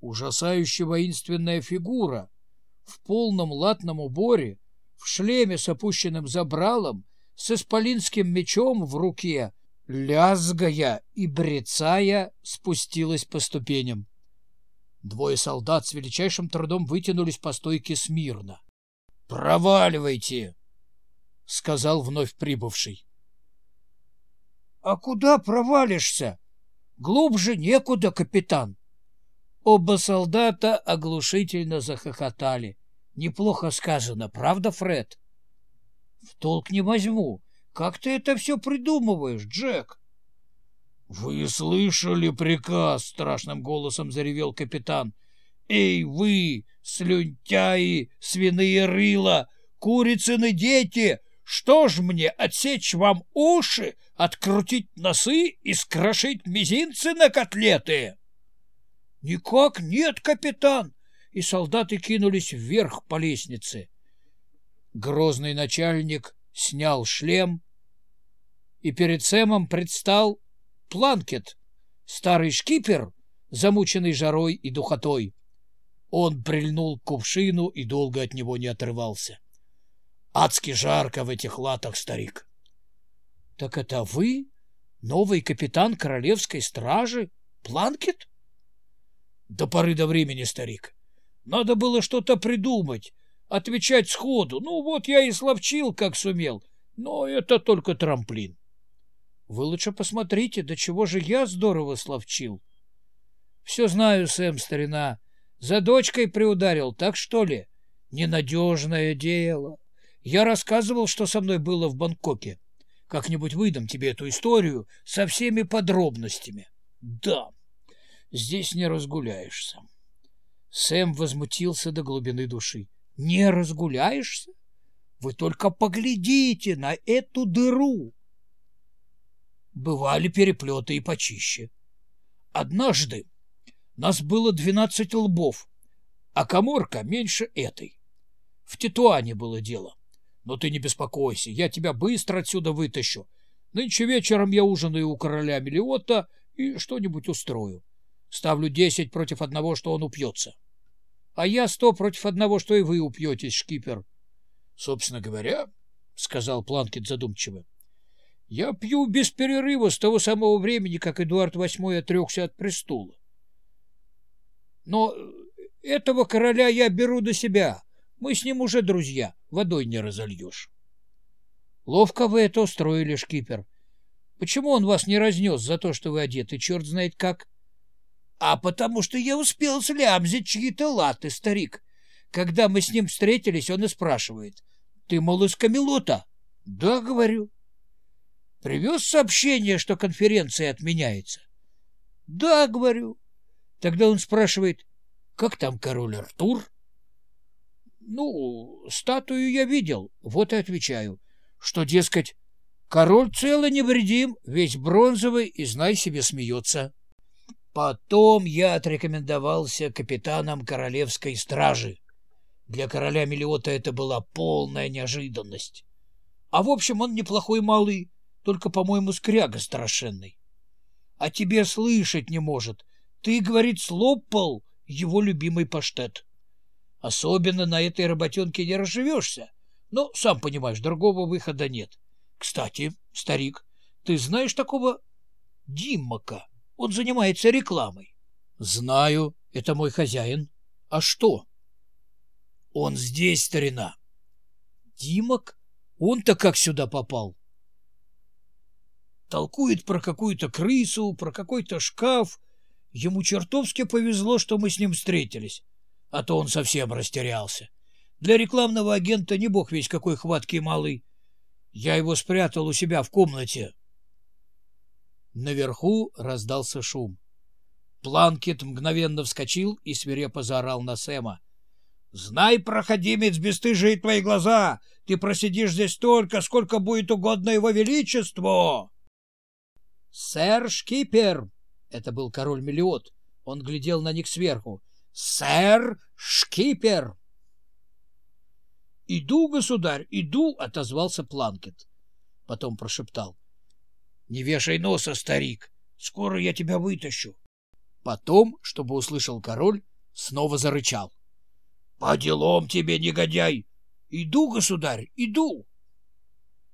ужасающе воинственная фигура в полном латном уборе, в шлеме с опущенным забралом, с исполинским мечом в руке, лязгая и брецая, спустилась по ступеням. Двое солдат с величайшим трудом вытянулись по стойке смирно. «Проваливайте!» — сказал вновь прибывший. «А куда провалишься? Глубже некуда, капитан!» Оба солдата оглушительно захохотали. Неплохо сказано, правда, Фред? В толк не возьму. Как ты это все придумываешь, Джек? Вы слышали приказ? Страшным голосом заревел капитан. Эй, вы, слюнтяи, свиные рыла, курицыны дети! Что ж мне, отсечь вам уши, открутить носы и скрошить мизинцы на котлеты? — Никак нет, капитан! И солдаты кинулись вверх по лестнице. Грозный начальник снял шлем, и перед Сэмом предстал Планкет, старый шкипер, замученный жарой и духотой. Он прильнул к кувшину и долго от него не отрывался. Адски жарко в этих латах, старик. — Так это вы, новый капитан королевской стражи, Планкет? До поры до времени, старик. Надо было что-то придумать, отвечать сходу. Ну, вот я и словчил, как сумел. Но это только трамплин. Вы лучше посмотрите, до чего же я здорово словчил. Все знаю, Сэм, старина. За дочкой приударил, так что ли? Ненадежное дело. Я рассказывал, что со мной было в Бангкоке. Как-нибудь выдам тебе эту историю со всеми подробностями. Да, здесь не разгуляешься. Сэм возмутился до глубины души. Не разгуляешься? Вы только поглядите на эту дыру. Бывали переплеты и почище. Однажды нас было двенадцать лбов, а коморка меньше этой. В Титуане было дело. Но ты не беспокойся, я тебя быстро отсюда вытащу. Нынче вечером я ужинаю у короля Мелиота и что-нибудь устрою. Ставлю десять против одного, что он упьется. А я сто против одного, что и вы упьетесь, шкипер. — Собственно говоря, — сказал Планкет задумчиво, — я пью без перерыва с того самого времени, как Эдуард VIII отрекся от престола. Но этого короля я беру до себя. Мы с ним уже друзья, водой не разольешь. Ловко вы это устроили, шкипер. Почему он вас не разнес за то, что вы одеты, черт знает как? А потому что я успел слямзить чьи-то латы, старик. Когда мы с ним встретились, он и спрашивает. Ты, мол, из Камелота? Да, говорю. Привез сообщение, что конференция отменяется? Да, говорю. Тогда он спрашивает, как там король Артур? Ну, статую я видел, вот и отвечаю, что, дескать, король цел и невредим, весь бронзовый и, знай себе, смеется. Потом я отрекомендовался капитаном королевской стражи. Для короля Мелиота это была полная неожиданность. А в общем, он неплохой малый, только, по-моему, скряга страшенный. А тебе слышать не может. Ты, говорит, слопал его любимый паштет. Особенно на этой работенке не разживешься. Но, сам понимаешь, другого выхода нет. Кстати, старик, ты знаешь такого Диммака? Он занимается рекламой. Знаю, это мой хозяин. А что? Он здесь, старина. Димок? Он-то как сюда попал? Толкует про какую-то крысу, про какой-то шкаф. Ему чертовски повезло, что мы с ним встретились. А то он совсем растерялся. Для рекламного агента не бог весь какой хваткий малый. Я его спрятал у себя в комнате. Наверху раздался шум. Планкет мгновенно вскочил и свирепо заорал на Сэма. — Знай, проходимец, бесстыжие твои глаза! Ты просидишь здесь столько, сколько будет угодно его величеству! — Сэр Шкипер! — это был король Мелиот. Он глядел на них сверху. — Сэр Шкипер! — Иду, государь, иду! — отозвался Планкет. Потом прошептал. Не вешай носа, старик. Скоро я тебя вытащу. Потом, чтобы услышал король, снова зарычал. — По делам тебе, негодяй! Иду, государь, иду!